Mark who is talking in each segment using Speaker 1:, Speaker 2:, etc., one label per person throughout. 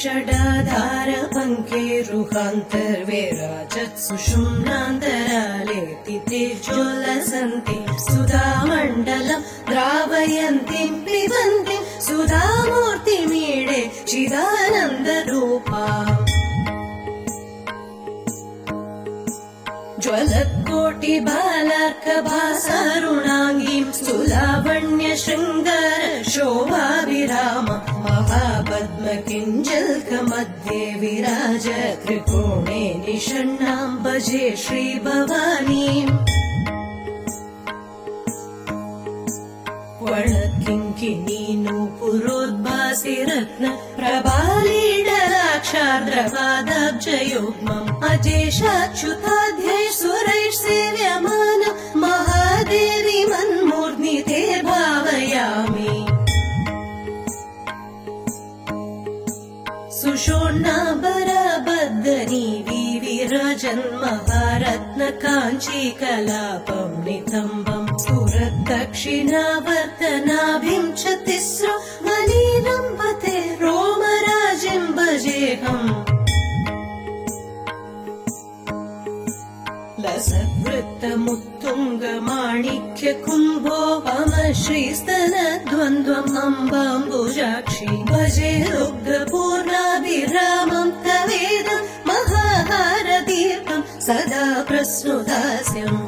Speaker 1: षडाधारपङ्केरुहान्तर्वेराजत् सुषुम्नान्तरालेति तेजोल्लसन्ति सुधामण्डलम् द्रावयन्तीम् पिबन्तीम् सुधामूर्तिमीडे चिदानन्दरूपा। ज्वलत्कोटिबालार्कभासारुणाङ्गीम् सुलावण्य शृङ्गार शोभाभिराम महापद्म किञ्जल्क मध्ये विराज त्रिकोणे निषण्णाम् भजे श्रीभवानीम् क्वणकिङ्किनीनु पुरोद्भासि रत्न प्रबालीडराक्षार्द्रपादाब्जयुग्मम् अजेशाच्युताध्यै सुरैः सेव्यमान सुषोण्णाबराबद्धनी विविरजन्महारत्न काञ्ची कलापम् नितम्बम् स्फुरद्दक्षिणावर्तनाभिम् च तिस्रो मलिनम् लसद्वृत्तमुत्तुङ्गमाणिक्य कुम्भोपम श्रीस्तन द्वन्द्वम् अम्बाम्बुजाक्षि भजे रुग्धपूर्णाभिरामम् तवेदम् महाहारदीपम् सदा प्रस्नुदास्यम्।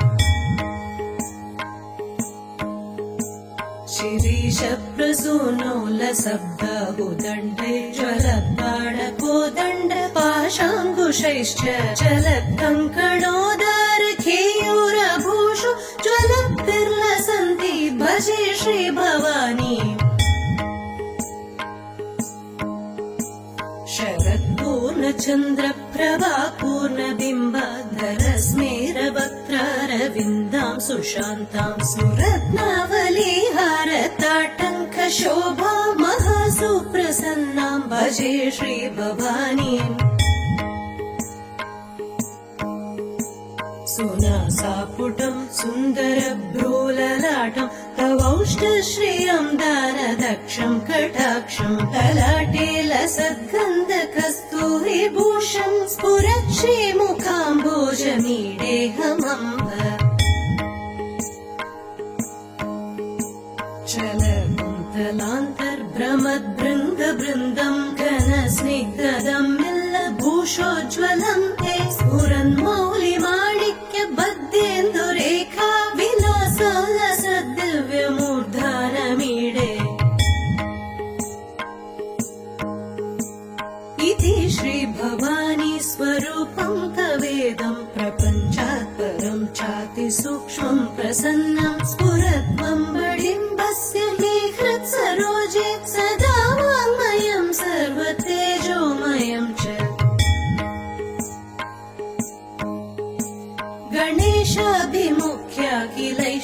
Speaker 1: शिरीश प्रसूनो लसब्दाहुदण्डे ज्वलबाणकोदण्ड पाशाङ्कुशैश्च चलत्कङ्कणोदार खेयोरभूषु ज्वलद्भिर्लसन्ति भजे श्रीभवानी शरत्पूर्णचन्द्रप्रभा पूर्णबिम्बाधर स्मेरवक्त्रारविन्दाम् सुशान्ताम् सुरत्नावलीहारताटङ्क शोभा महासुप्रसन्नाम् भजे श्रीभवानीम् सुनासापुटम् सुन्दरभ्रूललाटम् तवौष्ट श्रियम् दानदक्षम् कटाक्षम् ललाटे लसद्गन्धकस्तूरिभूषम् स्फुरत् श्रीमुखाम्भोजमीडेहमम्ब चलकुन्तलान्तर्भ्रमद्भृङ्गबृन्दम् घनस्निग्धदम् मिल्लभूषोज्ज्वलम् ते स्फुरन्मौलिमाणिक्य श्रीभवानी स्वरूपम् तवेदम् प्रपञ्चात् परम् चाति स्फुरत्वम् बडिम्बस्य हि हृत्सरोजे सदा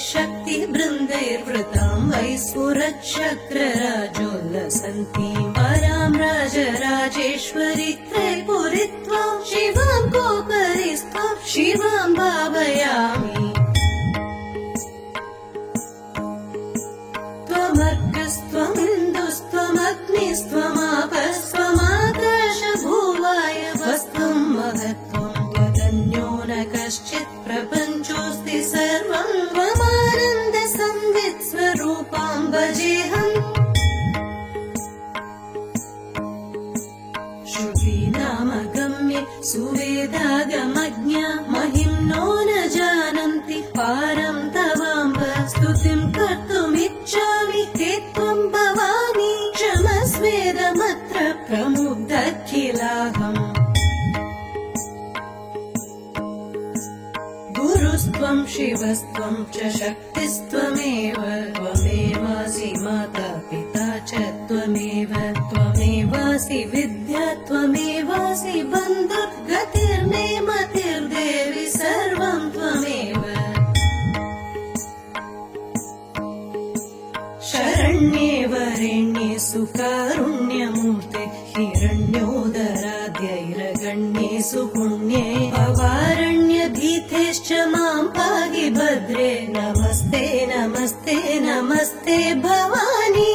Speaker 1: किलैः शक्तिवृन्दैर्वृताम् वै स्फुरच्छक्रराजोल्लसन्ती पराम् राजराजेश्वरि त्रैपुरि त्वाम् शिवाम् गोपरि स्त्वाम् शिवाम् भावयामि पारम् तवाम्ब स्तुतिम् कर्तुमिच्छामि ते त्वम् भवानि क्षमस्वेदमत्र प्रमुग्धखिलाहम्। गुरुस्त्वम् शिवस्त्वम् च शक्तिस्त्वमेव। त्वमेवासि माता पिता च त्वमेव। त्वमेवासि विद्या त्वमेवासि बन्धु शरण्ये वरेण्ये सुकारुण्यमूर्ते हिरण्योदराद्यैरगण्ये सुपुण्ये अवारण्यभीतेश्च माम् भागिभद्रे नमस्ते नमस्ते नमस्ते भवानी।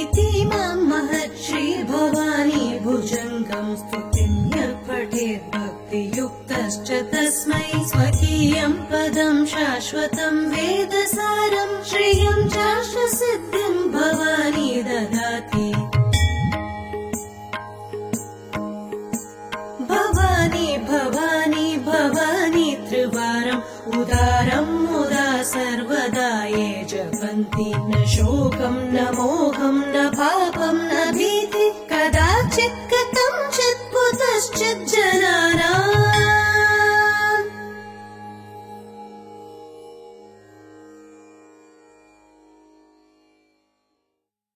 Speaker 1: इति मां महर्षि भवानी भुजङ्कंस्तु उदारम् मुदा सर्वदा ये जपन्ति न शोकम् न मोहम् न पापम् न